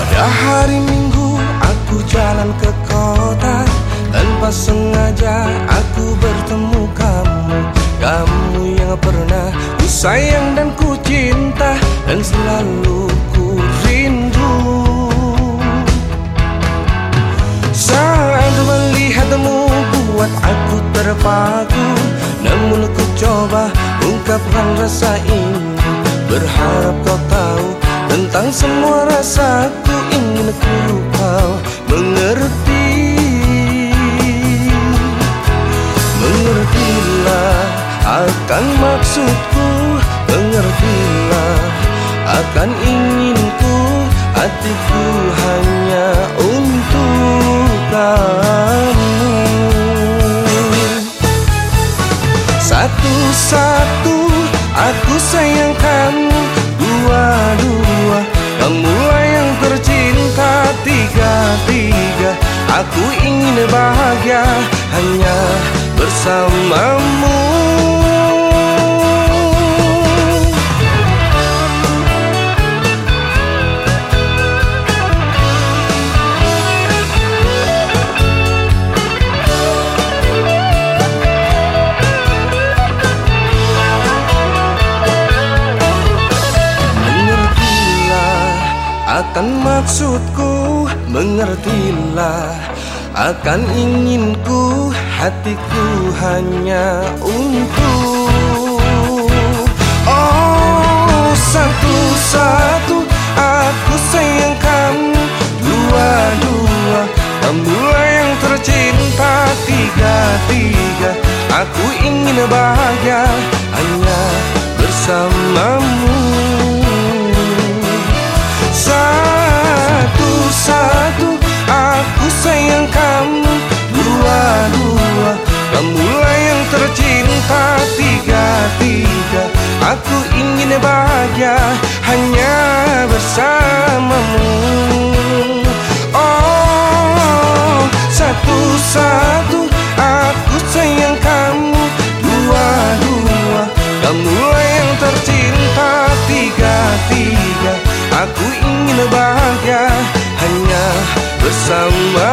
hari minggu aku jalan ke kota. Tanpa sengaja aku bertemu kamu. Kamu yang pernah ku sayang dan ku cinta. Dan selalu ku rindu. Saat melihatmu buat aku terpaku. Namun ku coba ungkapkan rasa ini. Berharap kau tahu tentang semua rasaku akan maksudku Mengertilah akan inginku Hatiku hanya untuk kamu Satu-satu aku sayang kamu Dua-dua kamulah yang tercinta Tiga-tiga. Aku ingin bahagia Hanya bersamamu maksudku Mengertilah akan inginku Hatiku hanya untuk. Oh satu-satu aku sayang kamu Dua-dua kamulah yang tercinta Tiga-tiga. Aku ingin bahagia bahagia hanya bersamamu. Oh satu-satu aku sayang kamu Dua-dua. Kamu yang tercinta Tiga-tiga. Aku ingin bahagia hanya bersama